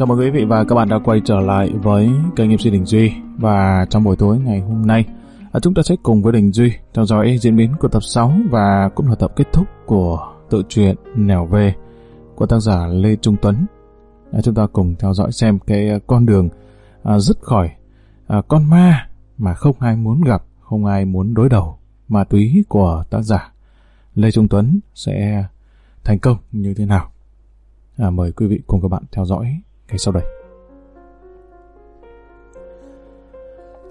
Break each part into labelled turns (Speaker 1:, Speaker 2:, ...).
Speaker 1: Chào mừng quý vị và các bạn đã quay trở lại với kênh MC Đình Duy và trong buổi tối ngày hôm nay à, chúng ta sẽ cùng với Đình Duy theo dõi diễn biến của tập 6 và cũng là tập kết thúc của tự truyện Nẻo Về của tác giả Lê Trung Tuấn. À, chúng ta cùng theo dõi xem cái à, con đường dứt khỏi con ma mà không ai muốn gặp, không ai muốn đối đầu ma túy của tác giả Lê Trung Tuấn sẽ thành công như thế nào. À, mời quý vị cùng các bạn theo dõi ngay sau đây.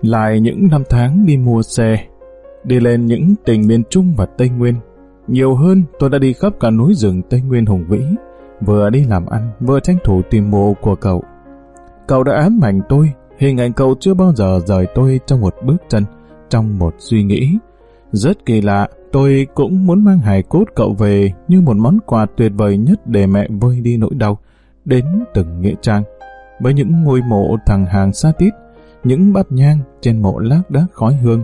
Speaker 1: Lại những năm tháng đi mua xe, đi lên những tỉnh miền Trung và Tây Nguyên. Nhiều hơn tôi đã đi khắp cả núi rừng Tây Nguyên hùng vĩ, vừa đi làm ăn, vừa tranh thủ tìm mộ của cậu. Cậu đã ám ảnh tôi, hình ảnh cậu chưa bao giờ rời tôi trong một bước chân, trong một suy nghĩ. Rất kỳ lạ, tôi cũng muốn mang hài cốt cậu về như một món quà tuyệt vời nhất để mẹ vơi đi nỗi đau, đến từng nghĩa trang. Với những ngôi mộ thằng hàng xa tít, những bát nhang trên mộ lác đác khói hương,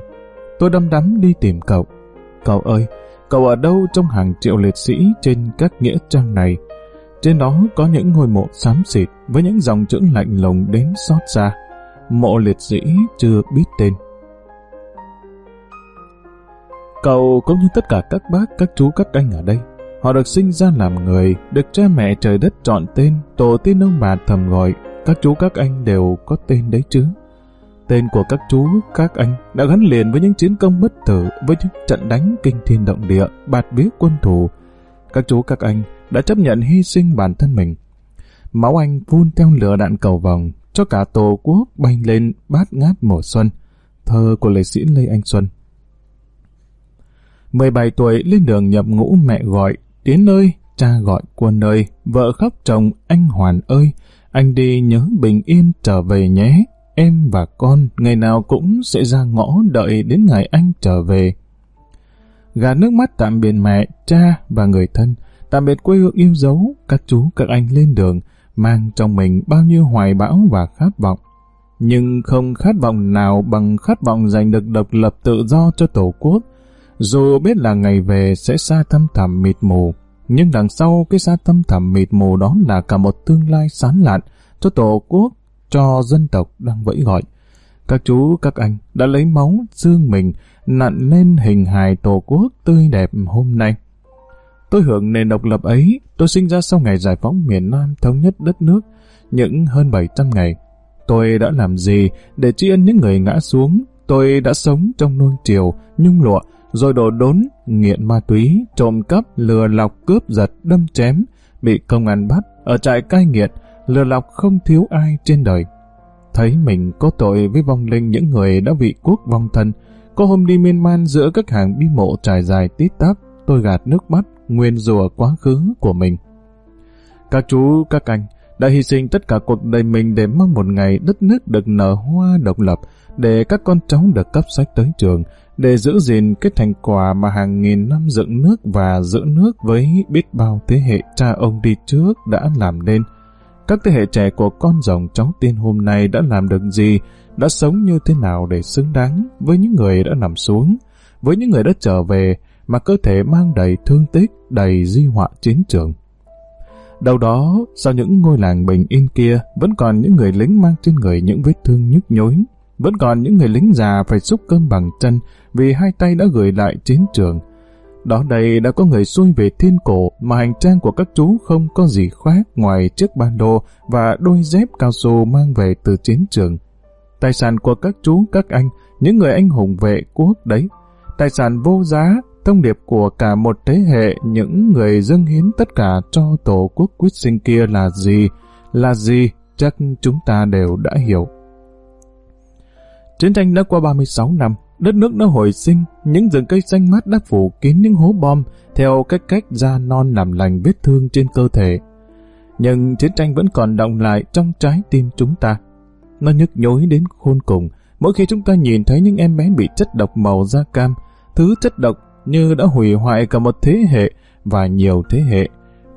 Speaker 1: tôi đăm đắm đi tìm cậu. Cậu ơi, cậu ở đâu trong hàng triệu liệt sĩ trên các nghĩa trang này? Trên đó có những ngôi mộ xám xịt với những dòng chữ lạnh lùng đến xót xa. Mộ liệt sĩ chưa biết tên. Cậu cũng như tất cả các bác, các chú, các anh ở đây. Họ được sinh ra làm người, được cha mẹ trời đất chọn tên, tổ tiên ông bà thầm gọi. Các chú, các anh đều có tên đấy chứ. Tên của các chú, các anh đã gắn liền với những chiến công bất tử, với những trận đánh kinh thiên động địa, bạt biết quân thù. Các chú, các anh đã chấp nhận hy sinh bản thân mình. Máu anh phun theo lửa đạn cầu vòng, cho cả tổ quốc bay lên bát ngát mùa xuân. Thơ của lệ sĩ Lê Anh Xuân 17 tuổi lên đường nhập ngũ mẹ gọi, Tiến ơi, cha gọi quân ơi, vợ khóc chồng, anh Hoàn ơi, anh đi nhớ bình yên trở về nhé, em và con ngày nào cũng sẽ ra ngõ đợi đến ngày anh trở về. Gà nước mắt tạm biệt mẹ, cha và người thân, tạm biệt quê hương yêu dấu, các chú, các anh lên đường, mang trong mình bao nhiêu hoài bão và khát vọng. Nhưng không khát vọng nào bằng khát vọng giành được độc lập tự do cho Tổ quốc, dù biết là ngày về sẽ xa thâm thẳm mịt mù, nhưng đằng sau cái xa thâm thẳm mịt mù đó là cả một tương lai sán lạn cho tổ quốc, cho dân tộc đang vẫy gọi. Các chú, các anh đã lấy máu, xương mình, nặn lên hình hài tổ quốc tươi đẹp hôm nay. Tôi hưởng nền độc lập ấy, tôi sinh ra sau ngày giải phóng miền Nam thống nhất đất nước, những hơn 700 ngày. Tôi đã làm gì để tri ân những người ngã xuống? Tôi đã sống trong nuông chiều, nhung lụa, rồi đổ đốn, nghiện ma túy, trộm cắp, lừa lọc, cướp giật, đâm chém, bị công an bắt, ở trại cai nghiện, lừa lọc không thiếu ai trên đời. Thấy mình có tội với vong linh những người đã bị quốc vong thân, có hôm đi miên man giữa các hàng bi mộ trải dài tít tắp, tôi gạt nước mắt, nguyên rùa quá khứ của mình. Các chú, các anh đã hy sinh tất cả cuộc đời mình để mong một ngày đất nước được nở hoa độc lập, để các con cháu được cấp sách tới trường, để giữ gìn cái thành quả mà hàng nghìn năm dựng nước và giữ nước với biết bao thế hệ cha ông đi trước đã làm nên. Các thế hệ trẻ của con rồng cháu tiên hôm nay đã làm được gì, đã sống như thế nào để xứng đáng với những người đã nằm xuống, với những người đã trở về mà cơ thể mang đầy thương tích, đầy di họa chiến trường. Đầu đó, sau những ngôi làng bình yên kia, vẫn còn những người lính mang trên người những vết thương nhức nhối, vẫn còn những người lính già phải xúc cơm bằng chân vì hai tay đã gửi lại chiến trường. Đó đây đã có người xuôi về thiên cổ mà hành trang của các chú không có gì khác ngoài chiếc ban đô và đôi dép cao su mang về từ chiến trường. Tài sản của các chú, các anh, những người anh hùng vệ quốc đấy. Tài sản vô giá, thông điệp của cả một thế hệ những người dâng hiến tất cả cho tổ quốc quyết sinh kia là gì, là gì, chắc chúng ta đều đã hiểu. Chiến tranh đã qua 36 năm, đất nước đã hồi sinh, những rừng cây xanh mát đã phủ kín những hố bom theo cách cách da non làm lành vết thương trên cơ thể. Nhưng chiến tranh vẫn còn động lại trong trái tim chúng ta. Nó nhức nhối đến khôn cùng mỗi khi chúng ta nhìn thấy những em bé bị chất độc màu da cam, thứ chất độc như đã hủy hoại cả một thế hệ và nhiều thế hệ.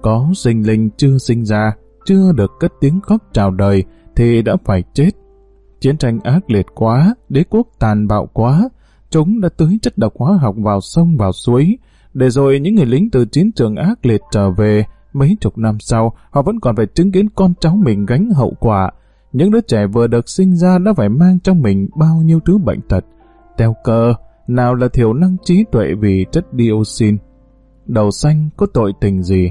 Speaker 1: Có sinh linh chưa sinh ra, chưa được cất tiếng khóc chào đời thì đã phải chết Chiến tranh ác liệt quá, đế quốc tàn bạo quá, chúng đã tưới chất độc hóa học vào sông vào suối, để rồi những người lính từ chiến trường ác liệt trở về mấy chục năm sau, họ vẫn còn phải chứng kiến con cháu mình gánh hậu quả. Những đứa trẻ vừa được sinh ra đã phải mang trong mình bao nhiêu thứ bệnh tật. Teo cơ, nào là thiểu năng trí tuệ vì chất dioxin. Đầu xanh có tội tình gì?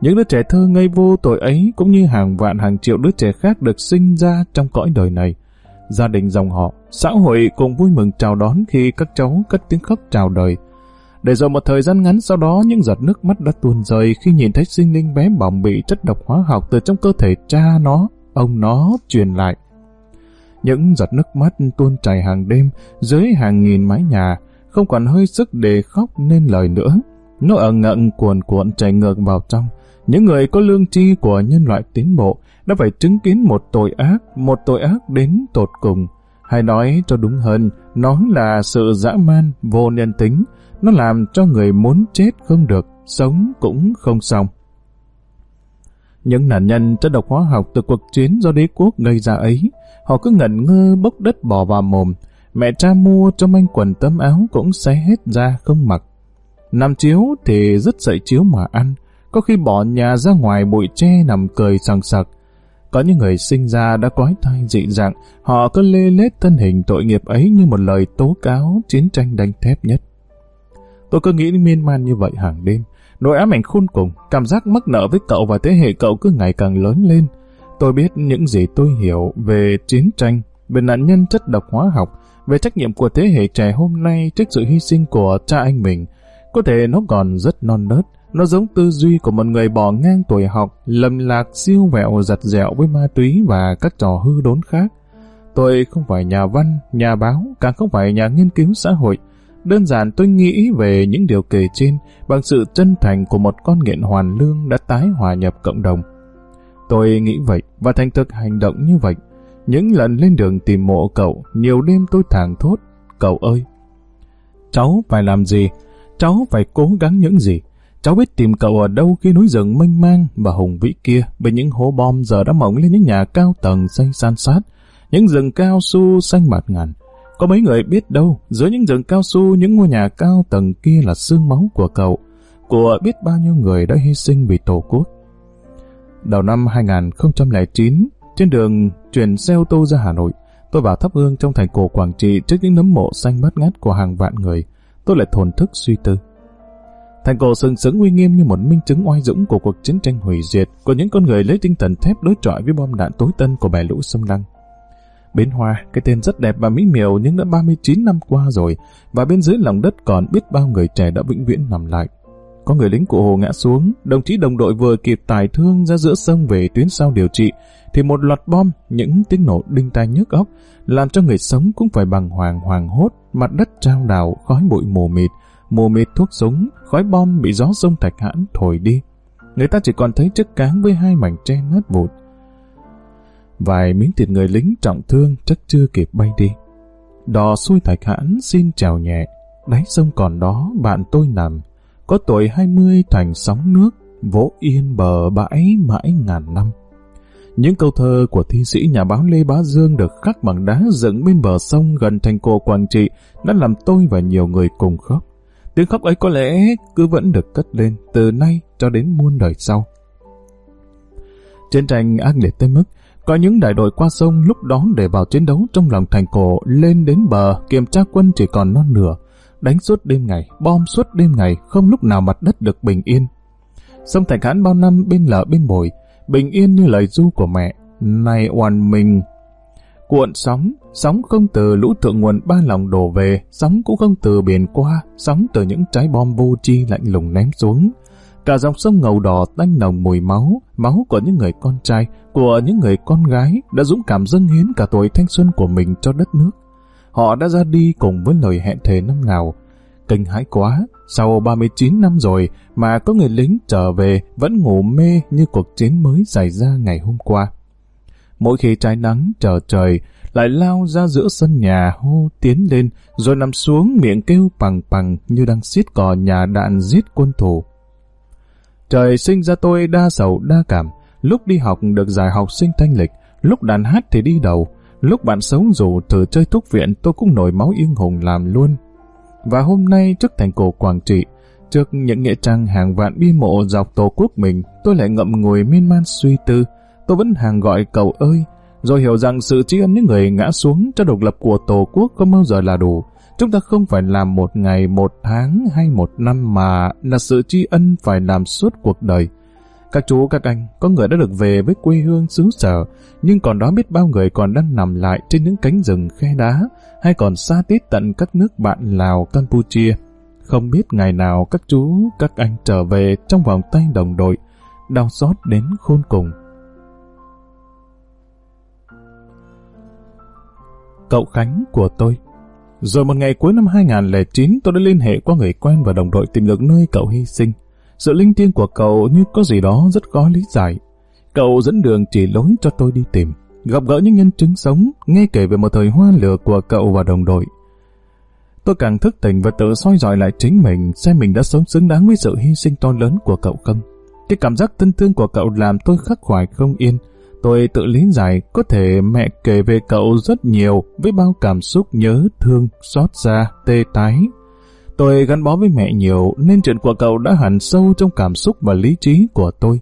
Speaker 1: Những đứa trẻ thơ ngây vô tội ấy cũng như hàng vạn hàng triệu đứa trẻ khác được sinh ra trong cõi đời này. Gia đình dòng họ, xã hội cùng vui mừng chào đón khi các cháu cất tiếng khóc chào đời. Để rồi một thời gian ngắn sau đó những giọt nước mắt đã tuôn rơi khi nhìn thấy sinh linh bé bỏng bị chất độc hóa học từ trong cơ thể cha nó, ông nó truyền lại. Những giọt nước mắt tuôn chảy hàng đêm dưới hàng nghìn mái nhà, không còn hơi sức để khóc nên lời nữa. Nó ở ngận cuồn cuộn chảy ngược vào trong. Những người có lương tri của nhân loại tiến bộ đã phải chứng kiến một tội ác, một tội ác đến tột cùng. Hay nói cho đúng hơn, nó là sự dã man, vô nhân tính. Nó làm cho người muốn chết không được, sống cũng không xong. Những nạn nhân chất độc hóa học từ cuộc chiến do đế quốc gây ra ấy, họ cứ ngẩn ngơ bốc đất bỏ vào mồm. Mẹ cha mua cho manh quần tấm áo cũng xé hết ra không mặc. Nằm chiếu thì rất sợi chiếu mà ăn, có khi bỏ nhà ra ngoài bụi tre nằm cười sằng sặc. Có những người sinh ra đã quái thai dị dạng, họ cứ lê lết thân hình tội nghiệp ấy như một lời tố cáo chiến tranh đánh thép nhất. Tôi cứ nghĩ miên man như vậy hàng đêm, nỗi ám ảnh khôn cùng, cảm giác mắc nợ với cậu và thế hệ cậu cứ ngày càng lớn lên. Tôi biết những gì tôi hiểu về chiến tranh, về nạn nhân chất độc hóa học, về trách nhiệm của thế hệ trẻ hôm nay trước sự hy sinh của cha anh mình. Có thể nó còn rất non nớt, nó giống tư duy của một người bỏ ngang tuổi học, lầm lạc siêu vẹo giặt dẹo với ma túy và các trò hư đốn khác. Tôi không phải nhà văn, nhà báo, càng không phải nhà nghiên cứu xã hội. Đơn giản tôi nghĩ về những điều kể trên bằng sự chân thành của một con nghiện hoàn lương đã tái hòa nhập cộng đồng. Tôi nghĩ vậy và thành thực hành động như vậy. Những lần lên đường tìm mộ cậu, nhiều đêm tôi thảng thốt, cậu ơi! Cháu phải làm gì? Cháu phải cố gắng những gì? Cháu biết tìm cậu ở đâu khi núi rừng mênh mang và hùng vĩ kia bên những hố bom giờ đã mỏng lên những nhà cao tầng xây san sát, những rừng cao su xanh bạt ngàn. Có mấy người biết đâu, dưới những rừng cao su, những ngôi nhà cao tầng kia là xương máu của cậu, của biết bao nhiêu người đã hy sinh vì Tổ quốc. Đầu năm 2009, trên đường chuyển xe ô tô ra Hà Nội, tôi vào thắp hương trong thành cổ Quảng Trị trước những nấm mộ xanh bát ngát của hàng vạn người. Tôi lại thổn thức suy tư. Thành cổ sừng sững uy nghiêm như một minh chứng oai dũng của cuộc chiến tranh hủy diệt của những con người lấy tinh thần thép đối chọi với bom đạn tối tân của bè lũ sông Lăng. Bến Hoa, cái tên rất đẹp và mỹ miều nhưng đã 39 năm qua rồi và bên dưới lòng đất còn biết bao người trẻ đã vĩnh viễn nằm lại. Có người lính cụ Hồ ngã xuống, đồng chí đồng đội vừa kịp tài thương ra giữa sông về tuyến sau điều trị, thì một loạt bom, những tiếng nổ đinh tai nhức óc, làm cho người sống cũng phải bằng hoàng hoàng hốt, mặt đất trao đảo, khói bụi mù mịt, mù mịt thuốc súng, khói bom bị gió sông thạch hãn thổi đi. Người ta chỉ còn thấy chiếc cáng với hai mảnh tre nát vụt. Vài miếng thịt người lính trọng thương chắc chưa kịp bay đi. Đò xuôi thạch hãn xin chào nhẹ, đáy sông còn đó bạn tôi nằm, có tuổi hai mươi thành sóng nước, vỗ yên bờ bãi mãi ngàn năm. Những câu thơ của thi sĩ nhà báo Lê Bá Dương được khắc bằng đá dựng bên bờ sông gần thành cổ Quảng Trị đã làm tôi và nhiều người cùng khóc. Tiếng khóc ấy có lẽ cứ vẫn được cất lên từ nay cho đến muôn đời sau. Chiến tranh ác liệt tới mức có những đại đội qua sông lúc đó để vào chiến đấu trong lòng thành cổ lên đến bờ kiểm tra quân chỉ còn non nửa đánh suốt đêm ngày, bom suốt đêm ngày, không lúc nào mặt đất được bình yên. Sông Thạch Hãn bao năm bên lở bên bồi, bình yên như lời du của mẹ, này oàn mình. Cuộn sóng, sóng không từ lũ thượng nguồn ba lòng đổ về, sóng cũng không từ biển qua, sóng từ những trái bom vô chi lạnh lùng ném xuống. Cả dòng sông ngầu đỏ tanh nồng mùi máu, máu của những người con trai, của những người con gái đã dũng cảm dâng hiến cả tuổi thanh xuân của mình cho đất nước. Họ đã ra đi cùng với lời hẹn thề năm nào. Kinh hãi quá, sau 39 năm rồi mà có người lính trở về vẫn ngủ mê như cuộc chiến mới xảy ra ngày hôm qua. Mỗi khi trái nắng chờ trời, lại lao ra giữa sân nhà hô tiến lên, rồi nằm xuống miệng kêu bằng bằng như đang xiết cò nhà đạn giết quân thù. Trời sinh ra tôi đa sầu đa cảm, lúc đi học được giải học sinh thanh lịch, lúc đàn hát thì đi đầu, lúc bạn sống dù thử chơi thuốc viện tôi cũng nổi máu yên hùng làm luôn. Và hôm nay trước thành cổ Quảng Trị, Trước những nghĩa trang hàng vạn bi mộ dọc tổ quốc mình, tôi lại ngậm ngùi miên man suy tư. Tôi vẫn hàng gọi cậu ơi, rồi hiểu rằng sự tri ân những người ngã xuống cho độc lập của tổ quốc không bao giờ là đủ. Chúng ta không phải làm một ngày, một tháng hay một năm mà là sự tri ân phải làm suốt cuộc đời. Các chú, các anh, có người đã được về với quê hương xứ sở, nhưng còn đó biết bao người còn đang nằm lại trên những cánh rừng khe đá, hay còn xa tít tận các nước bạn Lào, Campuchia. Không biết ngày nào các chú, các anh trở về trong vòng tay đồng đội, đau xót đến khôn cùng. Cậu Khánh của tôi Rồi một ngày cuối năm 2009 tôi đã liên hệ qua người quen và đồng đội tìm được nơi cậu hy sinh. Sự linh thiêng của cậu như có gì đó rất khó lý giải. Cậu dẫn đường chỉ lối cho tôi đi tìm, gặp gỡ những nhân chứng sống, nghe kể về một thời hoa lửa của cậu và đồng đội. Tôi càng thức tỉnh và tự soi dọi lại chính mình xem mình đã sống xứng đáng với sự hy sinh to lớn của cậu không. Cái cảm giác thân thương của cậu làm tôi khắc khoải không yên. Tôi tự lý giải có thể mẹ kể về cậu rất nhiều với bao cảm xúc nhớ thương, xót xa, tê tái, Tôi gắn bó với mẹ nhiều nên chuyện của cậu đã hẳn sâu trong cảm xúc và lý trí của tôi.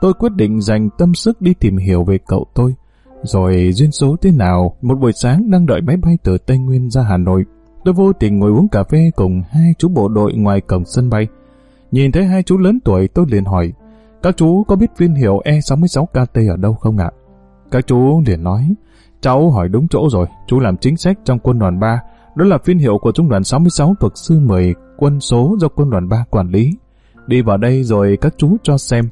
Speaker 1: Tôi quyết định dành tâm sức đi tìm hiểu về cậu tôi. Rồi duyên số thế nào, một buổi sáng đang đợi máy bay từ Tây Nguyên ra Hà Nội, tôi vô tình ngồi uống cà phê cùng hai chú bộ đội ngoài cổng sân bay. Nhìn thấy hai chú lớn tuổi tôi liền hỏi, các chú có biết viên hiệu E66KT ở đâu không ạ? Các chú liền nói, cháu hỏi đúng chỗ rồi, chú làm chính sách trong quân đoàn 3, đó là phiên hiệu của trung đoàn 66 thuộc sư 10 quân số do quân đoàn 3 quản lý. Đi vào đây rồi các chú cho xem.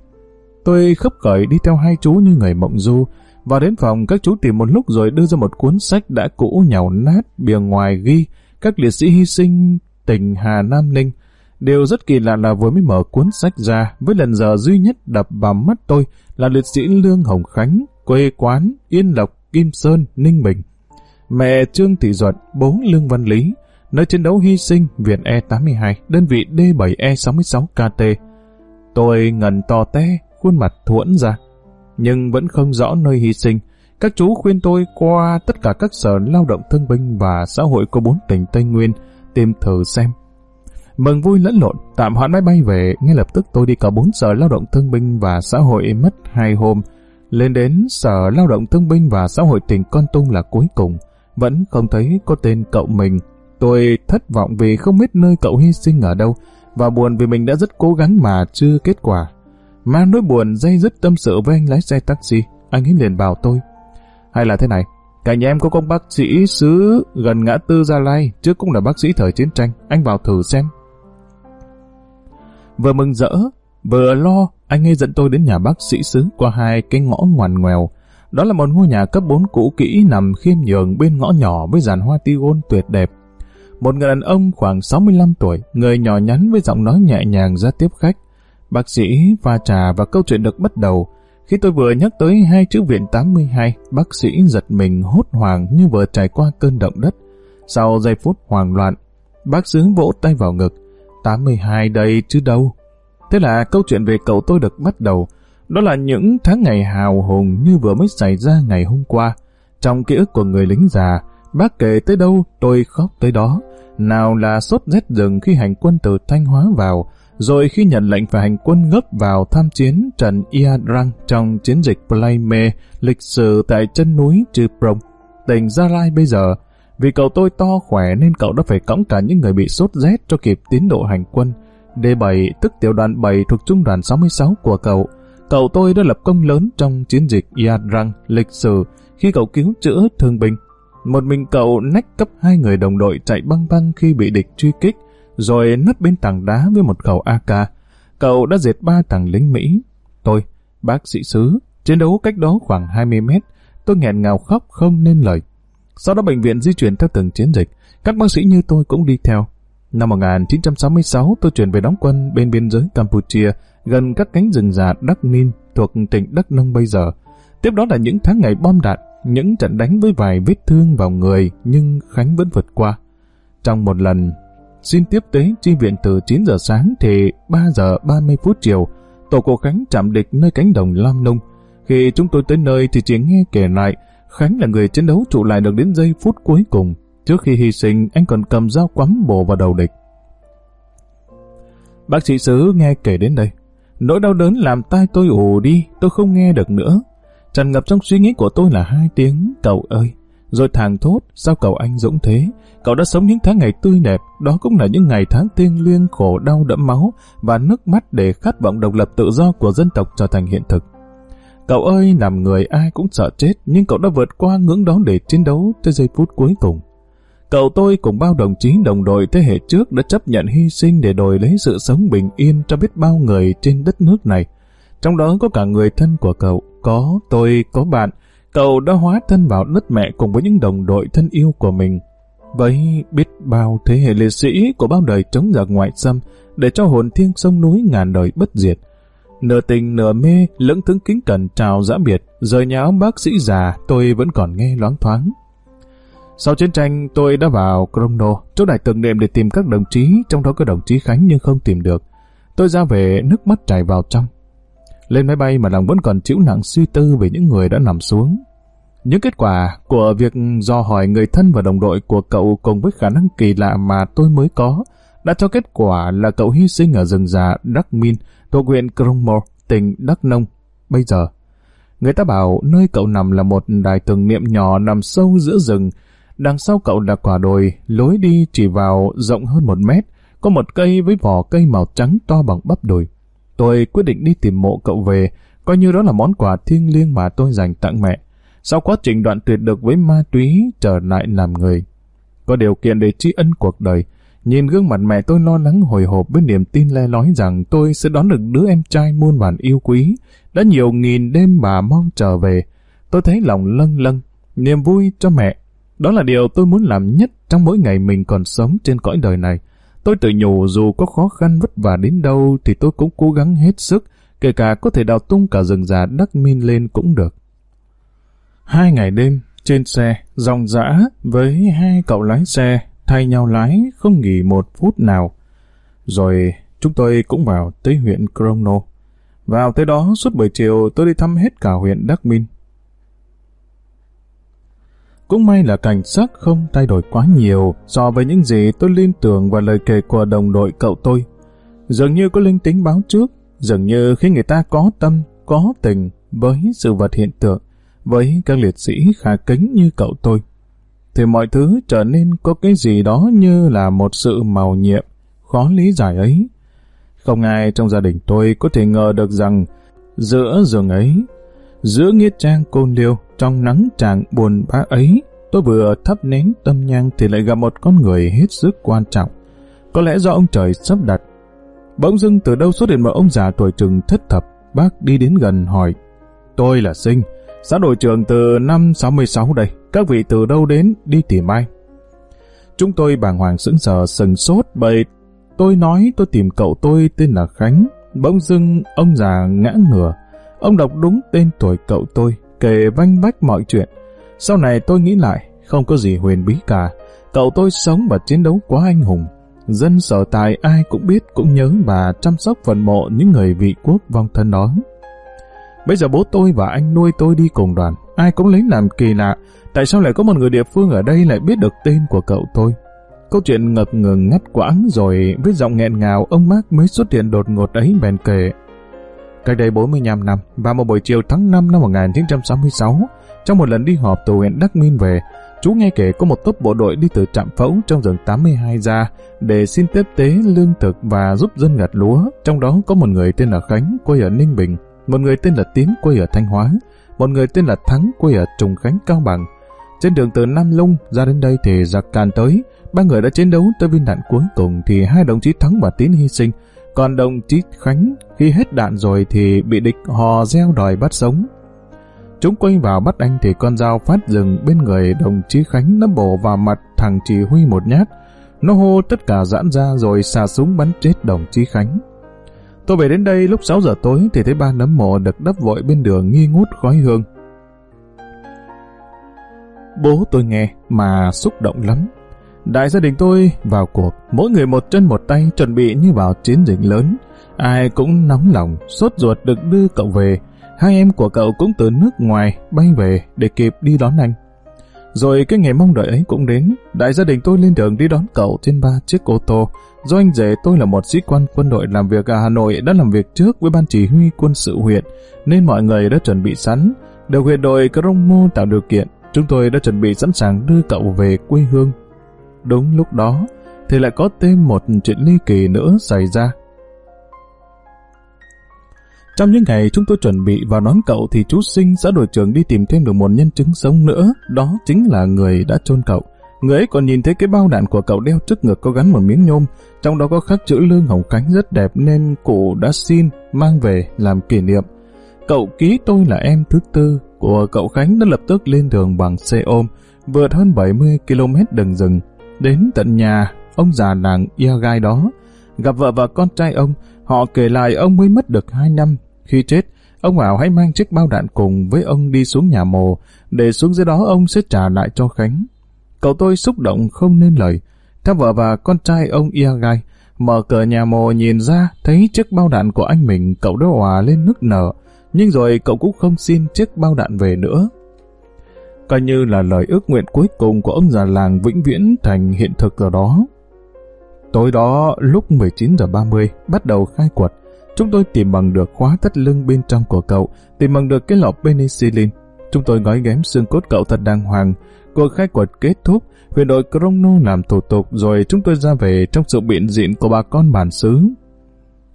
Speaker 1: Tôi khấp khởi đi theo hai chú như người mộng du. và đến phòng các chú tìm một lúc rồi đưa ra một cuốn sách đã cũ nhàu nát bìa ngoài ghi các liệt sĩ hy sinh tỉnh Hà Nam Ninh. Điều rất kỳ lạ là vừa mới mở cuốn sách ra với lần giờ duy nhất đập vào mắt tôi là liệt sĩ Lương Hồng Khánh, quê quán, Yên Lộc, Kim Sơn, Ninh Bình mẹ Trương Thị Duật, bố Lương Văn Lý, nơi chiến đấu hy sinh Viện E82, đơn vị D7E66KT. Tôi ngần to te, khuôn mặt thuẫn ra, nhưng vẫn không rõ nơi hy sinh. Các chú khuyên tôi qua tất cả các sở lao động thương binh và xã hội của bốn tỉnh Tây Nguyên tìm thử xem. Mừng vui lẫn lộn, tạm hoãn máy bay về, ngay lập tức tôi đi cả bốn sở lao động thương binh và xã hội mất hai hôm. Lên đến sở lao động thương binh và xã hội tỉnh Con Tum là cuối cùng vẫn không thấy có tên cậu mình. Tôi thất vọng vì không biết nơi cậu hy sinh ở đâu, và buồn vì mình đã rất cố gắng mà chưa kết quả. Mang nỗi buồn dây dứt tâm sự với anh lái xe taxi, anh ấy liền bảo tôi. Hay là thế này, cả nhà em có công bác sĩ xứ gần ngã tư Gia Lai, trước cũng là bác sĩ thời chiến tranh, anh vào thử xem. Vừa mừng rỡ, vừa lo, anh ấy dẫn tôi đến nhà bác sĩ xứ qua hai cái ngõ ngoằn ngoèo, đó là một ngôi nhà cấp 4 cũ kỹ nằm khiêm nhường bên ngõ nhỏ với dàn hoa tigon tuyệt đẹp. Một người đàn ông khoảng 65 tuổi, người nhỏ nhắn với giọng nói nhẹ nhàng ra tiếp khách. Bác sĩ pha trà và câu chuyện được bắt đầu. Khi tôi vừa nhắc tới hai chữ viện 82, bác sĩ giật mình hốt hoảng như vừa trải qua cơn động đất. Sau giây phút hoảng loạn, bác sĩ vỗ tay vào ngực. 82 đây chứ đâu. Thế là câu chuyện về cậu tôi được bắt đầu. Đó là những tháng ngày hào hùng như vừa mới xảy ra ngày hôm qua. Trong ký ức của người lính già, bác kể tới đâu tôi khóc tới đó. Nào là sốt rét rừng khi hành quân từ Thanh Hóa vào, rồi khi nhận lệnh phải hành quân gấp vào tham chiến trận Iadrang trong chiến dịch Playme lịch sử tại chân núi Trư Prong, tỉnh Gia Lai bây giờ. Vì cậu tôi to khỏe nên cậu đã phải cõng cả những người bị sốt rét cho kịp tiến độ hành quân. D7 tức tiểu đoàn 7 thuộc trung đoàn 66 của cậu Cậu tôi đã lập công lớn trong chiến dịch Yadrang lịch sử khi cậu cứu chữa thương binh. Một mình cậu nách cấp hai người đồng đội chạy băng băng khi bị địch truy kích, rồi nấp bên tảng đá với một khẩu AK. Cậu đã diệt ba thằng lính Mỹ. Tôi, bác sĩ sứ, chiến đấu cách đó khoảng 20 mét. Tôi nghẹn ngào khóc không nên lời. Sau đó bệnh viện di chuyển theo từng chiến dịch. Các bác sĩ như tôi cũng đi theo. Năm 1966 tôi chuyển về đóng quân bên biên giới Campuchia gần các cánh rừng già Đắc Ninh thuộc tỉnh Đắk Nông bây giờ. Tiếp đó là những tháng ngày bom đạn, những trận đánh với vài vết thương vào người nhưng Khánh vẫn vượt qua. Trong một lần xin tiếp tế chi viện từ 9 giờ sáng thì 3 giờ 30 phút chiều, tổ của Khánh chạm địch nơi cánh đồng Lam Nung. Khi chúng tôi tới nơi thì chỉ nghe kể lại Khánh là người chiến đấu trụ lại được đến giây phút cuối cùng. Trước khi hy sinh, anh còn cầm dao quắm bổ vào đầu địch. Bác sĩ Sứ nghe kể đến đây. Nỗi đau đớn làm tai tôi ù đi, tôi không nghe được nữa. Tràn ngập trong suy nghĩ của tôi là hai tiếng, cậu ơi. Rồi thàng thốt, sao cậu anh dũng thế? Cậu đã sống những tháng ngày tươi đẹp, đó cũng là những ngày tháng thiêng liêng khổ đau đẫm máu và nước mắt để khát vọng độc lập tự do của dân tộc trở thành hiện thực. Cậu ơi, làm người ai cũng sợ chết, nhưng cậu đã vượt qua ngưỡng đó để chiến đấu tới giây phút cuối cùng. Cậu tôi cùng bao đồng chí đồng đội thế hệ trước đã chấp nhận hy sinh để đổi lấy sự sống bình yên cho biết bao người trên đất nước này. Trong đó có cả người thân của cậu, có tôi, có bạn. Cậu đã hóa thân vào đất mẹ cùng với những đồng đội thân yêu của mình. vậy biết bao thế hệ liệt sĩ của bao đời chống giặc ngoại xâm để cho hồn thiêng sông núi ngàn đời bất diệt. Nửa tình nửa mê, lững thững kính cẩn chào giã biệt, rời nhà ông bác sĩ già tôi vẫn còn nghe loáng thoáng. Sau chiến tranh, tôi đã vào Crono, chỗ đại tưởng niệm để tìm các đồng chí, trong đó có đồng chí Khánh nhưng không tìm được. Tôi ra về, nước mắt chảy vào trong. Lên máy bay mà lòng vẫn còn chịu nặng suy tư về những người đã nằm xuống. Những kết quả của việc dò hỏi người thân và đồng đội của cậu cùng với khả năng kỳ lạ mà tôi mới có, đã cho kết quả là cậu hy sinh ở rừng già Đắc Min thuộc huyện Krongmo, tỉnh Đắk Nông. Bây giờ, người ta bảo nơi cậu nằm là một đài tưởng niệm nhỏ nằm sâu giữa rừng, Đằng sau cậu là quả đồi, lối đi chỉ vào rộng hơn một mét, có một cây với vỏ cây màu trắng to bằng bắp đùi. Tôi quyết định đi tìm mộ cậu về, coi như đó là món quà thiêng liêng mà tôi dành tặng mẹ. Sau quá trình đoạn tuyệt được với ma túy, trở lại làm người. Có điều kiện để tri ân cuộc đời, nhìn gương mặt mẹ tôi lo lắng hồi hộp với niềm tin le lói rằng tôi sẽ đón được đứa em trai muôn vàn yêu quý. Đã nhiều nghìn đêm mà mong trở về, tôi thấy lòng lâng lâng, niềm vui cho mẹ đó là điều tôi muốn làm nhất trong mỗi ngày mình còn sống trên cõi đời này. Tôi tự nhủ dù có khó khăn vất vả đến đâu thì tôi cũng cố gắng hết sức, kể cả có thể đào tung cả rừng già đắc min lên cũng được. Hai ngày đêm, trên xe, dòng dã với hai cậu lái xe, thay nhau lái, không nghỉ một phút nào. Rồi chúng tôi cũng vào tới huyện Crono. Vào tới đó suốt buổi chiều tôi đi thăm hết cả huyện Đắc Minh. Cũng may là cảnh sắc không thay đổi quá nhiều so với những gì tôi liên tưởng và lời kể của đồng đội cậu tôi. Dường như có linh tính báo trước, dường như khi người ta có tâm, có tình với sự vật hiện tượng, với các liệt sĩ khả kính như cậu tôi, thì mọi thứ trở nên có cái gì đó như là một sự màu nhiệm, khó lý giải ấy. Không ai trong gia đình tôi có thể ngờ được rằng giữa giường ấy, giữa nghĩa trang côn liêu, trong nắng tràng buồn bã ấy, tôi vừa thắp nén tâm nhang thì lại gặp một con người hết sức quan trọng. Có lẽ do ông trời sắp đặt. Bỗng dưng từ đâu xuất hiện một ông già tuổi trừng thất thập, bác đi đến gần hỏi. Tôi là Sinh, xã đội trưởng từ năm 66 đây, các vị từ đâu đến, đi tìm ai? Chúng tôi bàng hoàng sững sờ sừng sốt bởi tôi nói tôi tìm cậu tôi tên là Khánh. Bỗng dưng ông già ngã ngửa. Ông đọc đúng tên tuổi cậu tôi, kể vanh vách mọi chuyện. Sau này tôi nghĩ lại, không có gì huyền bí cả. Cậu tôi sống và chiến đấu quá anh hùng. Dân sở tài ai cũng biết cũng nhớ và chăm sóc phần mộ những người vị quốc vong thân đó. Bây giờ bố tôi và anh nuôi tôi đi cùng đoàn. Ai cũng lấy làm kỳ lạ. Tại sao lại có một người địa phương ở đây lại biết được tên của cậu tôi? Câu chuyện ngập ngừng ngắt quãng rồi với giọng nghẹn ngào ông Mark mới xuất hiện đột ngột ấy bèn kể. Cách đây 45 năm, vào một buổi chiều tháng 5 năm 1966, trong một lần đi họp từ huyện Đắc Minh về, chú nghe kể có một tốp bộ đội đi từ trạm phẫu trong rừng 82 ra để xin tiếp tế lương thực và giúp dân gặt lúa. Trong đó có một người tên là Khánh, quê ở Ninh Bình, một người tên là Tiến, quê ở Thanh Hóa, một người tên là Thắng, quê ở Trùng Khánh, Cao Bằng. Trên đường từ Nam Lung ra đến đây thì giặc càn tới, ba người đã chiến đấu tới viên đạn cuối cùng thì hai đồng chí Thắng và Tiến hy sinh, còn đồng chí Khánh khi hết đạn rồi thì bị địch hò reo đòi bắt sống. Chúng quay vào bắt anh thì con dao phát rừng bên người đồng chí Khánh nó bổ vào mặt thằng chỉ huy một nhát. Nó hô tất cả giãn ra rồi xà súng bắn chết đồng chí Khánh. Tôi về đến đây lúc 6 giờ tối thì thấy ba nấm mộ được đắp vội bên đường nghi ngút khói hương. Bố tôi nghe mà xúc động lắm. Đại gia đình tôi vào cuộc, mỗi người một chân một tay chuẩn bị như vào chiến dịch lớn. Ai cũng nóng lòng, sốt ruột được đưa cậu về. Hai em của cậu cũng từ nước ngoài bay về để kịp đi đón anh. Rồi cái ngày mong đợi ấy cũng đến, đại gia đình tôi lên đường đi đón cậu trên ba chiếc ô tô, Do anh rể tôi là một sĩ quan quân đội làm việc ở Hà Nội đã làm việc trước với ban chỉ huy quân sự huyện, nên mọi người đã chuẩn bị sẵn. Được huyện đội Cromo tạo điều kiện, chúng tôi đã chuẩn bị sẵn sàng đưa cậu về quê hương. Đúng lúc đó, thì lại có thêm một chuyện ly kỳ nữa xảy ra. Trong những ngày chúng tôi chuẩn bị vào đón cậu thì chú Sinh xã đội trưởng đi tìm thêm được một nhân chứng sống nữa, đó chính là người đã chôn cậu. Người ấy còn nhìn thấy cái bao đạn của cậu đeo trước ngực có gắn một miếng nhôm, trong đó có khắc chữ Lương Hồng Khánh rất đẹp nên cụ đã xin mang về làm kỷ niệm. Cậu ký tôi là em thứ tư của cậu Khánh đã lập tức lên đường bằng xe ôm, vượt hơn 70 km đường rừng, đến tận nhà ông già làng Iagai đó. Gặp vợ và con trai ông, họ kể lại ông mới mất được 2 năm. Khi chết, ông bảo hãy mang chiếc bao đạn cùng với ông đi xuống nhà mồ, để xuống dưới đó ông sẽ trả lại cho Khánh. Cậu tôi xúc động không nên lời. Theo vợ và con trai ông Iagai, mở cửa nhà mồ nhìn ra, thấy chiếc bao đạn của anh mình, cậu đã hòa lên nức nở. Nhưng rồi cậu cũng không xin chiếc bao đạn về nữa. Coi như là lời ước nguyện cuối cùng của ông già làng vĩnh viễn thành hiện thực ở đó. Tối đó, lúc 19 giờ 30 bắt đầu khai quật, chúng tôi tìm bằng được khóa thắt lưng bên trong của cậu, tìm bằng được cái lọ penicillin. Chúng tôi gói ghém xương cốt cậu thật đàng hoàng, Cuộc khai quật kết thúc, huyện đội Crono làm thủ tục rồi chúng tôi ra về trong sự biện diện của bà con bản xứ.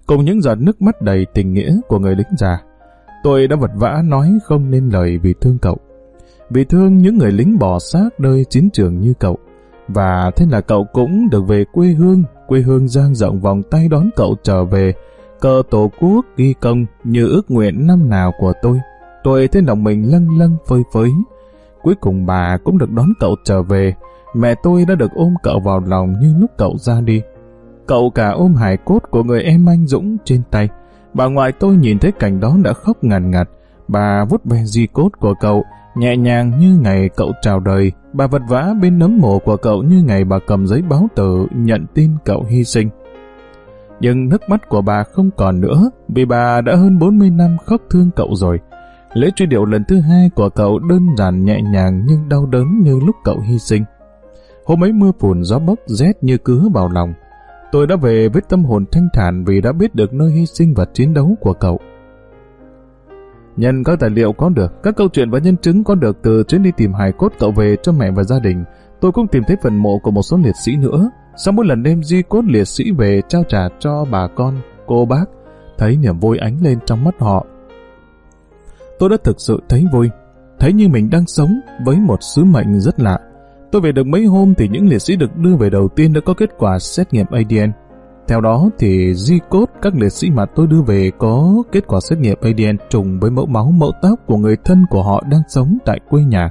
Speaker 1: Cùng những giọt nước mắt đầy tình nghĩa của người lính già, tôi đã vật vã nói không nên lời vì thương cậu. Vì thương những người lính bỏ xác nơi chiến trường như cậu. Và thế là cậu cũng được về quê hương, quê hương giang rộng vòng tay đón cậu trở về, cờ tổ quốc ghi công như ước nguyện năm nào của tôi. Tôi thấy lòng mình lâng lâng phơi phới, Cuối cùng bà cũng được đón cậu trở về. Mẹ tôi đã được ôm cậu vào lòng như lúc cậu ra đi. Cậu cả ôm hài cốt của người em anh Dũng trên tay. Bà ngoại tôi nhìn thấy cảnh đó đã khóc ngàn ngặt. Bà vút về di cốt của cậu, nhẹ nhàng như ngày cậu chào đời. Bà vật vã bên nấm mồ của cậu như ngày bà cầm giấy báo tử nhận tin cậu hy sinh. Nhưng nước mắt của bà không còn nữa vì bà đã hơn 40 năm khóc thương cậu rồi. Lễ truy điệu lần thứ hai của cậu đơn giản nhẹ nhàng nhưng đau đớn như lúc cậu hy sinh. Hôm ấy mưa phùn gió bấc rét như cứa vào lòng. Tôi đã về với tâm hồn thanh thản vì đã biết được nơi hy sinh và chiến đấu của cậu. Nhân các tài liệu có được, các câu chuyện và nhân chứng có được từ chuyến đi tìm hài cốt cậu về cho mẹ và gia đình, tôi cũng tìm thấy phần mộ của một số liệt sĩ nữa. Sau mỗi lần đem di cốt liệt sĩ về trao trả cho bà con, cô bác, thấy niềm vui ánh lên trong mắt họ tôi đã thực sự thấy vui, thấy như mình đang sống với một sứ mệnh rất lạ. Tôi về được mấy hôm thì những liệt sĩ được đưa về đầu tiên đã có kết quả xét nghiệm ADN. Theo đó thì di cốt các liệt sĩ mà tôi đưa về có kết quả xét nghiệm ADN trùng với mẫu máu mẫu tóc của người thân của họ đang sống tại quê nhà.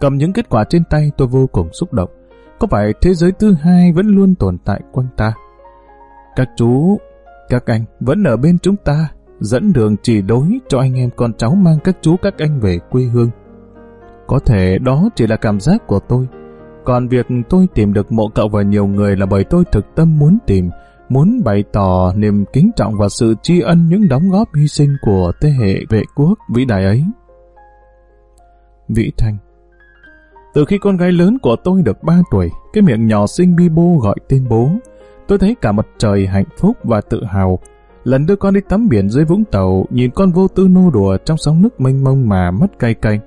Speaker 1: Cầm những kết quả trên tay tôi vô cùng xúc động. Có phải thế giới thứ hai vẫn luôn tồn tại quanh ta? Các chú, các anh vẫn ở bên chúng ta dẫn đường chỉ đối cho anh em con cháu mang các chú các anh về quê hương. Có thể đó chỉ là cảm giác của tôi, còn việc tôi tìm được mộ cậu và nhiều người là bởi tôi thực tâm muốn tìm, muốn bày tỏ niềm kính trọng và sự tri ân những đóng góp hy sinh của thế hệ vệ quốc vĩ đại ấy. Vĩ Thanh Từ khi con gái lớn của tôi được 3 tuổi, cái miệng nhỏ xinh bi bô gọi tên bố, tôi thấy cả mặt trời hạnh phúc và tự hào, Lần đưa con đi tắm biển dưới vũng tàu, nhìn con vô tư nô đùa trong sóng nước mênh mông mà mất cay cay.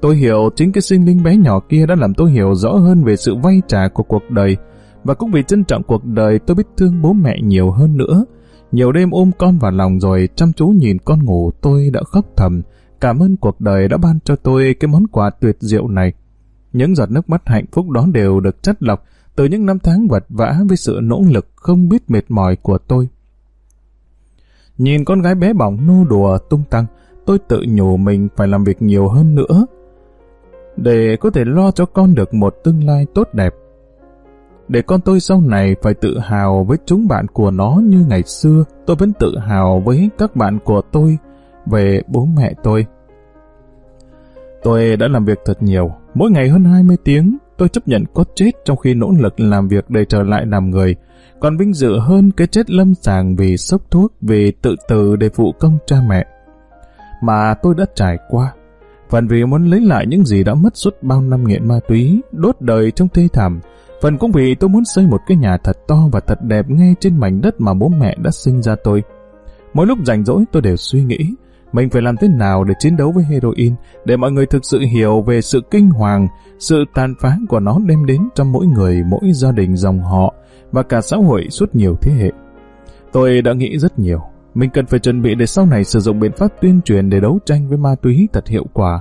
Speaker 1: Tôi hiểu chính cái sinh linh bé nhỏ kia đã làm tôi hiểu rõ hơn về sự vay trả của cuộc đời, và cũng vì trân trọng cuộc đời tôi biết thương bố mẹ nhiều hơn nữa. Nhiều đêm ôm con vào lòng rồi chăm chú nhìn con ngủ tôi đã khóc thầm, cảm ơn cuộc đời đã ban cho tôi cái món quà tuyệt diệu này. Những giọt nước mắt hạnh phúc đó đều được chất lọc từ những năm tháng vật vã với sự nỗ lực không biết mệt mỏi của tôi. Nhìn con gái bé bỏng nô đùa tung tăng, tôi tự nhủ mình phải làm việc nhiều hơn nữa để có thể lo cho con được một tương lai tốt đẹp. Để con tôi sau này phải tự hào với chúng bạn của nó như ngày xưa, tôi vẫn tự hào với các bạn của tôi về bố mẹ tôi. Tôi đã làm việc thật nhiều, mỗi ngày hơn 20 tiếng, tôi chấp nhận có chết trong khi nỗ lực làm việc để trở lại làm người, còn vinh dự hơn cái chết lâm sàng vì sốc thuốc, vì tự tử để phụ công cha mẹ. Mà tôi đã trải qua, phần vì muốn lấy lại những gì đã mất suốt bao năm nghiện ma túy, đốt đời trong thê thảm, Phần cũng vì tôi muốn xây một cái nhà thật to và thật đẹp ngay trên mảnh đất mà bố mẹ đã sinh ra tôi. Mỗi lúc rảnh rỗi tôi đều suy nghĩ, mình phải làm thế nào để chiến đấu với heroin, để mọi người thực sự hiểu về sự kinh hoàng, sự tàn phá của nó đem đến cho mỗi người, mỗi gia đình dòng họ và cả xã hội suốt nhiều thế hệ. Tôi đã nghĩ rất nhiều. Mình cần phải chuẩn bị để sau này sử dụng biện pháp tuyên truyền để đấu tranh với ma túy thật hiệu quả.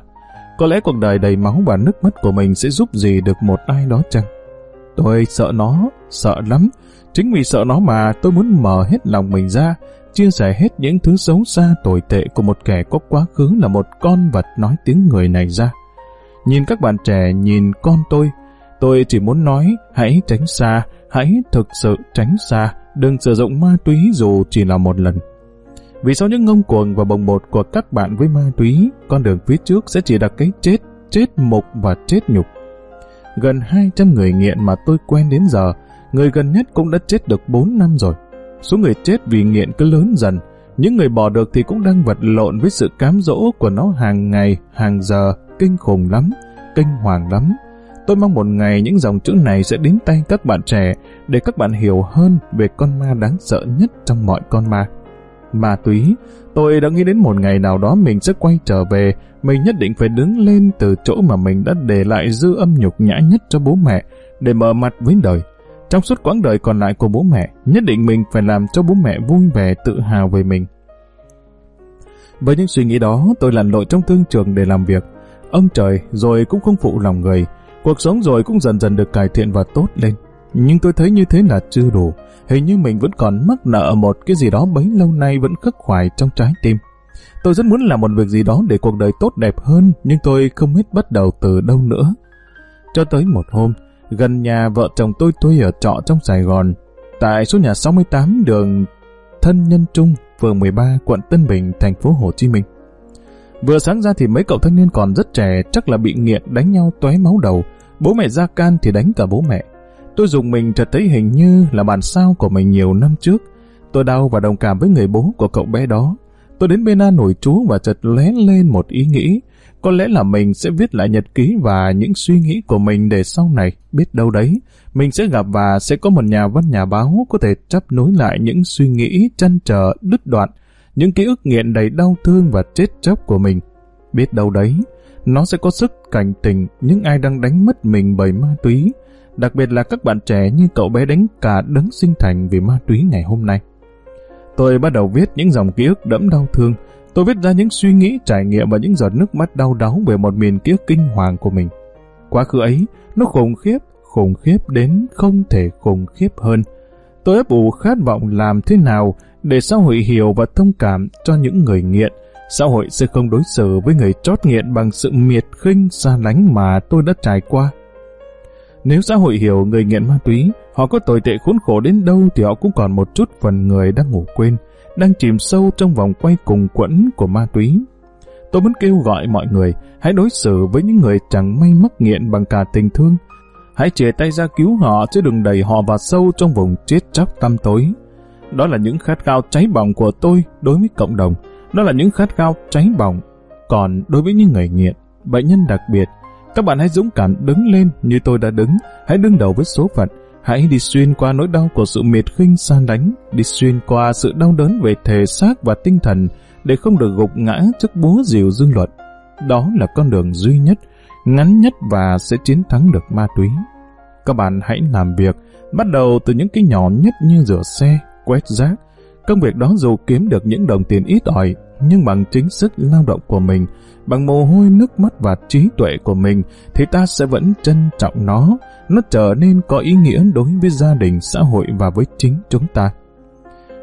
Speaker 1: Có lẽ cuộc đời đầy máu và nước mắt của mình sẽ giúp gì được một ai đó chăng? Tôi sợ nó, sợ lắm. Chính vì sợ nó mà tôi muốn mở hết lòng mình ra, chia sẻ hết những thứ xấu xa tồi tệ của một kẻ có quá khứ là một con vật nói tiếng người này ra. Nhìn các bạn trẻ, nhìn con tôi, tôi chỉ muốn nói hãy tránh xa, hãy thực sự tránh xa, đừng sử dụng ma túy dù chỉ là một lần. Vì sau những ngông cuồng và bồng bột của các bạn với ma túy, con đường phía trước sẽ chỉ là cái chết, chết mục và chết nhục. Gần 200 người nghiện mà tôi quen đến giờ, người gần nhất cũng đã chết được 4 năm rồi. Số người chết vì nghiện cứ lớn dần, những người bỏ được thì cũng đang vật lộn với sự cám dỗ của nó hàng ngày, hàng giờ, kinh khủng lắm, kinh hoàng lắm. Tôi mong một ngày những dòng chữ này sẽ đến tay các bạn trẻ để các bạn hiểu hơn về con ma đáng sợ nhất trong mọi con ma. Ma túy, tôi đã nghĩ đến một ngày nào đó mình sẽ quay trở về, mình nhất định phải đứng lên từ chỗ mà mình đã để lại dư âm nhục nhã nhất cho bố mẹ để mở mặt với đời. Trong suốt quãng đời còn lại của bố mẹ, nhất định mình phải làm cho bố mẹ vui vẻ tự hào về mình. Với những suy nghĩ đó, tôi lặn lội trong thương trường để làm việc. Ông trời rồi cũng không phụ lòng người, cuộc sống rồi cũng dần dần được cải thiện và tốt lên. Nhưng tôi thấy như thế là chưa đủ, hình như mình vẫn còn mắc nợ một cái gì đó bấy lâu nay vẫn khắc khoải trong trái tim. Tôi rất muốn làm một việc gì đó để cuộc đời tốt đẹp hơn, nhưng tôi không biết bắt đầu từ đâu nữa. Cho tới một hôm, gần nhà vợ chồng tôi thuê ở trọ trong Sài Gòn, tại số nhà 68 đường Thân Nhân Trung, phường 13, quận Tân Bình, thành phố Hồ Chí Minh. Vừa sáng ra thì mấy cậu thanh niên còn rất trẻ, chắc là bị nghiện đánh nhau tóe máu đầu. Bố mẹ ra can thì đánh cả bố mẹ. Tôi dùng mình chợt thấy hình như là bản sao của mình nhiều năm trước. Tôi đau và đồng cảm với người bố của cậu bé đó. Tôi đến bên an nổi chú và chợt lén lên một ý nghĩ. Có lẽ là mình sẽ viết lại nhật ký và những suy nghĩ của mình để sau này, biết đâu đấy, mình sẽ gặp và sẽ có một nhà văn nhà báo có thể chấp nối lại những suy nghĩ chăn trở, đứt đoạn, những ký ức nghiện đầy đau thương và chết chóc của mình. Biết đâu đấy, nó sẽ có sức cảnh tình những ai đang đánh mất mình bởi ma túy, đặc biệt là các bạn trẻ như cậu bé đánh cả đấng sinh thành vì ma túy ngày hôm nay. Tôi bắt đầu viết những dòng ký ức đẫm đau thương, tôi viết ra những suy nghĩ, trải nghiệm và những giọt nước mắt đau đớn về một miền ký ức kinh hoàng của mình. Quá khứ ấy, nó khủng khiếp, khủng khiếp đến không thể khủng khiếp hơn. Tôi ấp ủ khát vọng làm thế nào để xã hội hiểu và thông cảm cho những người nghiện. Xã hội sẽ không đối xử với người chót nghiện bằng sự miệt khinh xa lánh mà tôi đã trải qua. Nếu xã hội hiểu người nghiện ma túy, họ có tồi tệ khốn khổ đến đâu thì họ cũng còn một chút phần người đang ngủ quên, đang chìm sâu trong vòng quay cùng quẫn của ma túy. Tôi muốn kêu gọi mọi người hãy đối xử với những người chẳng may mắc nghiện bằng cả tình thương. Hãy chia tay ra cứu họ chứ đừng đẩy họ vào sâu trong vùng chết chóc tăm tối. Đó là những khát khao cháy bỏng của tôi đối với cộng đồng. Đó là những khát khao cháy bỏng. Còn đối với những người nghiện, bệnh nhân đặc biệt, các bạn hãy dũng cảm đứng lên như tôi đã đứng, hãy đứng đầu với số phận, hãy đi xuyên qua nỗi đau của sự miệt khinh xa đánh, đi xuyên qua sự đau đớn về thể xác và tinh thần để không được gục ngã trước búa rìu dương luận. Đó là con đường duy nhất, ngắn nhất và sẽ chiến thắng được ma túy. Các bạn hãy làm việc, bắt đầu từ những cái nhỏ nhất như rửa xe, quét rác. Công việc đó dù kiếm được những đồng tiền ít ỏi, nhưng bằng chính sức lao động của mình, bằng mồ hôi nước mắt và trí tuệ của mình, thì ta sẽ vẫn trân trọng nó. Nó trở nên có ý nghĩa đối với gia đình, xã hội và với chính chúng ta.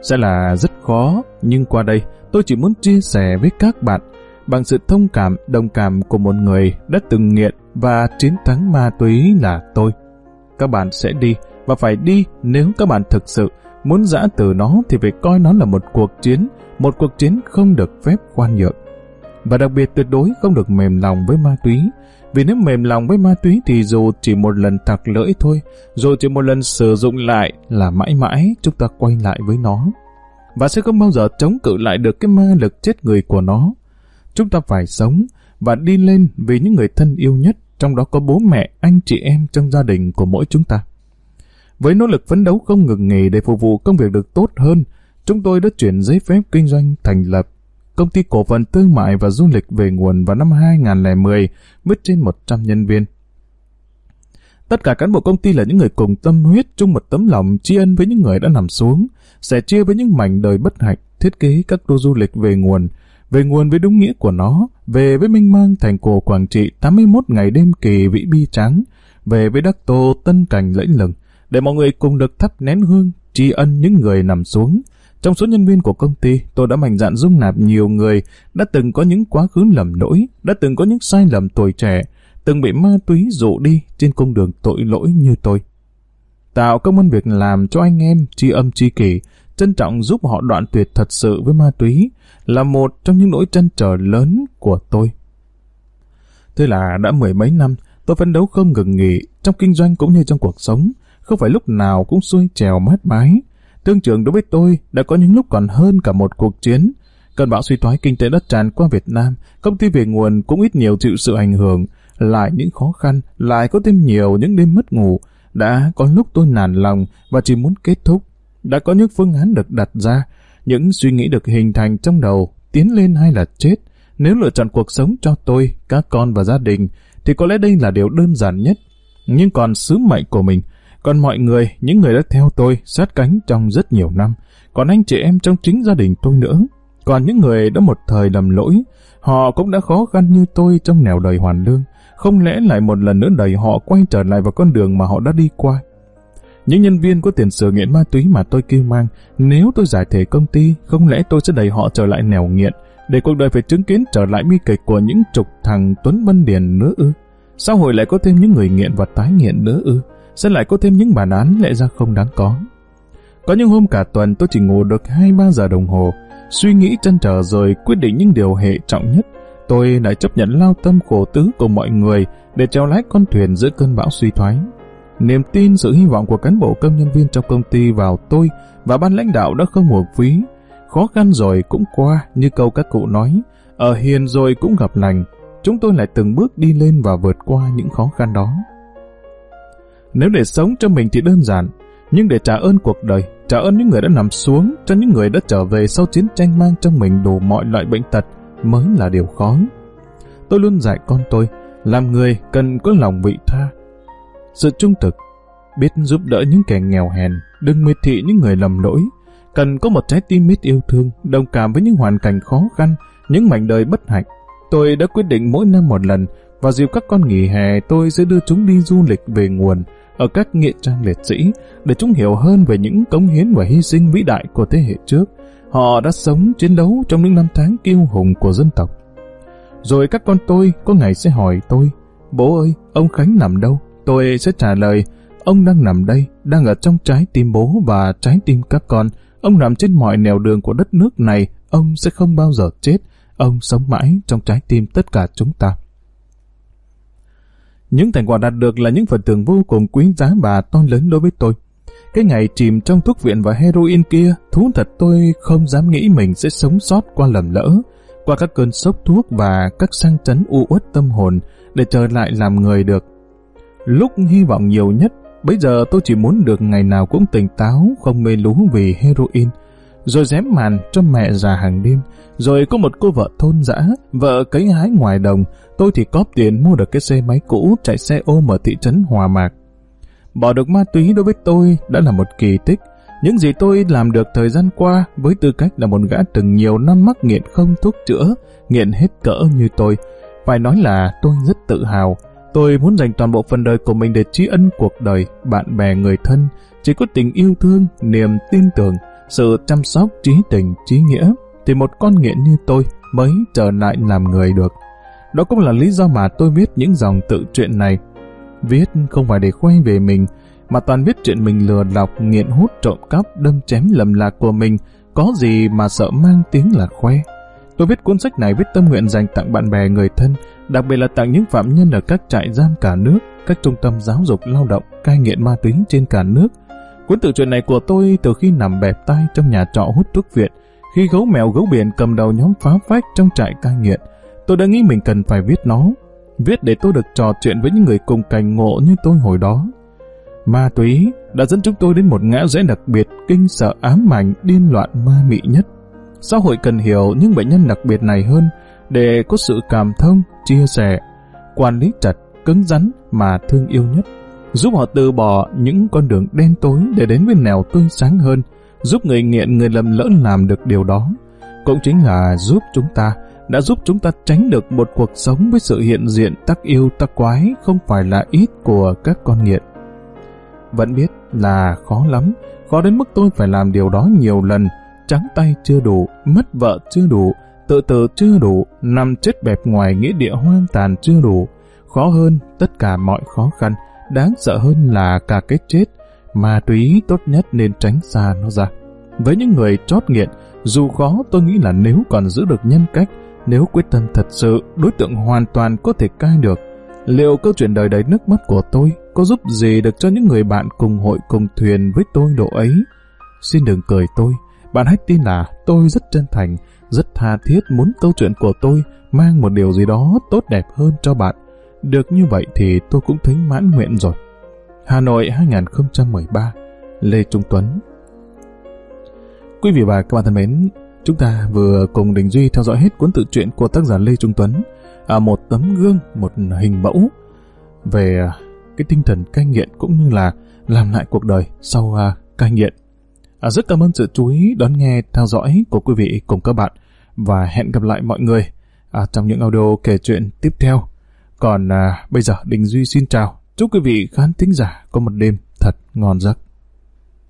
Speaker 1: Sẽ là rất khó, nhưng qua đây tôi chỉ muốn chia sẻ với các bạn bằng sự thông cảm, đồng cảm của một người đã từng nghiện và chiến thắng ma túy là tôi. Các bạn sẽ đi và phải đi nếu các bạn thực sự muốn giã từ nó thì phải coi nó là một cuộc chiến, một cuộc chiến không được phép khoan nhượng. Và đặc biệt tuyệt đối không được mềm lòng với ma túy, vì nếu mềm lòng với ma túy thì dù chỉ một lần thạc lưỡi thôi, dù chỉ một lần sử dụng lại là mãi mãi chúng ta quay lại với nó. Và sẽ không bao giờ chống cự lại được cái ma lực chết người của nó. Chúng ta phải sống và đi lên vì những người thân yêu nhất, trong đó có bố mẹ, anh chị em trong gia đình của mỗi chúng ta. Với nỗ lực phấn đấu không ngừng nghỉ để phục vụ công việc được tốt hơn, chúng tôi đã chuyển giấy phép kinh doanh thành lập công ty cổ phần thương mại và du lịch về nguồn vào năm 2010 với trên 100 nhân viên. Tất cả cán bộ công ty là những người cùng tâm huyết chung một tấm lòng tri ân với những người đã nằm xuống, sẻ chia với những mảnh đời bất hạnh, thiết kế các tour du lịch về nguồn, về nguồn với đúng nghĩa của nó, về với minh mang thành cổ Quảng Trị 81 ngày đêm kỳ vĩ bi trắng, về với đắc tô tân cảnh lẫy lừng, để mọi người cùng được thắp nén hương, tri ân những người nằm xuống. Trong số nhân viên của công ty, tôi đã mạnh dạn dung nạp nhiều người đã từng có những quá khứ lầm lỗi, đã từng có những sai lầm tuổi trẻ, từng bị ma túy dụ đi trên cung đường tội lỗi như tôi. Tạo công an việc làm cho anh em tri âm tri kỷ, trân trọng giúp họ đoạn tuyệt thật sự với ma túy, là một trong những nỗi trăn trở lớn của tôi. Thế là đã mười mấy năm, tôi phấn đấu không ngừng nghỉ, trong kinh doanh cũng như trong cuộc sống, không phải lúc nào cũng xuôi trèo mát mái. tương trường đối với tôi đã có những lúc còn hơn cả một cuộc chiến. Cơn bão suy thoái kinh tế đất tràn qua Việt Nam, công ty về nguồn cũng ít nhiều chịu sự ảnh hưởng, lại những khó khăn, lại có thêm nhiều những đêm mất ngủ. Đã có lúc tôi nản lòng và chỉ muốn kết thúc. Đã có những phương án được đặt ra, những suy nghĩ được hình thành trong đầu, tiến lên hay là chết. Nếu lựa chọn cuộc sống cho tôi, các con và gia đình, thì có lẽ đây là điều đơn giản nhất. Nhưng còn sứ mệnh của mình, còn mọi người, những người đã theo tôi, sát cánh trong rất nhiều năm, còn anh chị em trong chính gia đình tôi nữa, còn những người đã một thời lầm lỗi, họ cũng đã khó khăn như tôi trong nẻo đời hoàn lương, không lẽ lại một lần nữa đẩy họ quay trở lại vào con đường mà họ đã đi qua. Những nhân viên có tiền sử nghiện ma túy mà tôi kêu mang, nếu tôi giải thể công ty, không lẽ tôi sẽ đẩy họ trở lại nẻo nghiện, để cuộc đời phải chứng kiến trở lại bi kịch của những trục thằng Tuấn vân Điền nữa ư? Xã hội lại có thêm những người nghiện và tái nghiện nữa ư? Sẽ lại có thêm những bản án lẽ ra không đáng có. Có những hôm cả tuần tôi chỉ ngủ được 2-3 giờ đồng hồ, suy nghĩ chân trở rồi quyết định những điều hệ trọng nhất. Tôi lại chấp nhận lao tâm khổ tứ của mọi người để treo lái con thuyền giữa cơn bão suy thoái. Niềm tin, sự hy vọng của cán bộ công nhân viên trong công ty vào tôi và ban lãnh đạo đã không hưởng phí. Khó khăn rồi cũng qua, như câu các cụ nói, ở hiền rồi cũng gặp lành. Chúng tôi lại từng bước đi lên và vượt qua những khó khăn đó. Nếu để sống cho mình thì đơn giản, nhưng để trả ơn cuộc đời, trả ơn những người đã nằm xuống, cho những người đã trở về sau chiến tranh mang trong mình đủ mọi loại bệnh tật mới là điều khó. Tôi luôn dạy con tôi, làm người cần có lòng vị tha, sự trung thực, biết giúp đỡ những kẻ nghèo hèn, đừng miệt thị những người lầm lỗi, cần có một trái tim biết yêu thương, đồng cảm với những hoàn cảnh khó khăn, những mảnh đời bất hạnh. Tôi đã quyết định mỗi năm một lần, vào dịp các con nghỉ hè tôi sẽ đưa chúng đi du lịch về nguồn, ở các nghĩa trang liệt sĩ, để chúng hiểu hơn về những cống hiến và hy sinh vĩ đại của thế hệ trước. Họ đã sống chiến đấu trong những năm tháng kiêu hùng của dân tộc. Rồi các con tôi có ngày sẽ hỏi tôi, bố ơi, ông Khánh nằm đâu? Tôi sẽ trả lời, ông đang nằm đây, đang ở trong trái tim bố và trái tim các con. Ông nằm trên mọi nẻo đường của đất nước này, ông sẽ không bao giờ chết. Ông sống mãi trong trái tim tất cả chúng ta. Những thành quả đạt được là những phần thưởng vô cùng quý giá và to lớn đối với tôi. Cái ngày chìm trong thuốc viện và heroin kia, thú thật tôi không dám nghĩ mình sẽ sống sót qua lầm lỡ, qua các cơn sốc thuốc và các sang chấn u uất tâm hồn để trở lại làm người được. Lúc hy vọng nhiều nhất, bây giờ tôi chỉ muốn được ngày nào cũng tỉnh táo, không mê lú vì heroin, rồi dém màn cho mẹ già hàng đêm, rồi có một cô vợ thôn dã, vợ cấy hái ngoài đồng, tôi thì cóp tiền mua được cái xe máy cũ chạy xe ôm ở thị trấn Hòa Mạc. Bỏ được ma túy đối với tôi đã là một kỳ tích. Những gì tôi làm được thời gian qua với tư cách là một gã từng nhiều năm mắc nghiện không thuốc chữa, nghiện hết cỡ như tôi, phải nói là tôi rất tự hào. Tôi muốn dành toàn bộ phần đời của mình để tri ân cuộc đời, bạn bè, người thân, chỉ có tình yêu thương, niềm tin tưởng, sự chăm sóc, trí tình, trí nghĩa, thì một con nghiện như tôi mới trở lại làm người được. Đó cũng là lý do mà tôi viết những dòng tự truyện này. Viết không phải để khoe về mình, mà toàn viết chuyện mình lừa lọc, nghiện hút, trộm cắp, đâm chém lầm lạc của mình, có gì mà sợ mang tiếng là khoe. Tôi viết cuốn sách này với tâm nguyện dành tặng bạn bè người thân, đặc biệt là tặng những phạm nhân ở các trại giam cả nước, các trung tâm giáo dục lao động, cai nghiện ma túy trên cả nước. Cuốn tự truyện này của tôi từ khi nằm bẹp tay trong nhà trọ hút thuốc viện, khi gấu mèo gấu biển cầm đầu nhóm phá phách trong trại cai nghiện, tôi đã nghĩ mình cần phải viết nó. Viết để tôi được trò chuyện với những người cùng cảnh ngộ như tôi hồi đó. Ma túy đã dẫn chúng tôi đến một ngã rẽ đặc biệt kinh sợ ám ảnh điên loạn ma mị nhất. Xã hội cần hiểu những bệnh nhân đặc biệt này hơn để có sự cảm thông, chia sẻ, quản lý chặt, cứng rắn mà thương yêu nhất, giúp họ từ bỏ những con đường đen tối để đến với nẻo tươi sáng hơn, giúp người nghiện người lầm lỡ làm được điều đó. Cũng chính là giúp chúng ta, đã giúp chúng ta tránh được một cuộc sống với sự hiện diện tắc yêu tắc quái không phải là ít của các con nghiện. Vẫn biết là khó lắm, khó đến mức tôi phải làm điều đó nhiều lần, trắng tay chưa đủ, mất vợ chưa đủ, tự tử chưa đủ, nằm chết bẹp ngoài nghĩa địa hoang tàn chưa đủ. Khó hơn tất cả mọi khó khăn, đáng sợ hơn là cả cái chết, ma túy tốt nhất nên tránh xa nó ra. Với những người chót nghiện, dù khó tôi nghĩ là nếu còn giữ được nhân cách, nếu quyết tâm thật sự, đối tượng hoàn toàn có thể cai được. Liệu câu chuyện đời đầy nước mắt của tôi có giúp gì được cho những người bạn cùng hội cùng thuyền với tôi độ ấy? Xin đừng cười tôi, bạn hãy tin là tôi rất chân thành, rất tha thiết muốn câu chuyện của tôi mang một điều gì đó tốt đẹp hơn cho bạn. Được như vậy thì tôi cũng thấy mãn nguyện rồi. Hà Nội 2013 Lê Trung Tuấn Quý vị và các bạn thân mến, chúng ta vừa cùng Đình Duy theo dõi hết cuốn tự truyện của tác giả Lê Trung Tuấn, à, một tấm gương, một hình mẫu về cái tinh thần cai nghiện cũng như là làm lại cuộc đời sau à, cai nghiện. À, rất cảm ơn sự chú ý đón nghe theo dõi của quý vị cùng các bạn và hẹn gặp lại mọi người à, trong những audio kể chuyện tiếp theo. Còn à, bây giờ Đình Duy xin chào. Chúc quý vị khán thính giả có một đêm thật ngon giấc.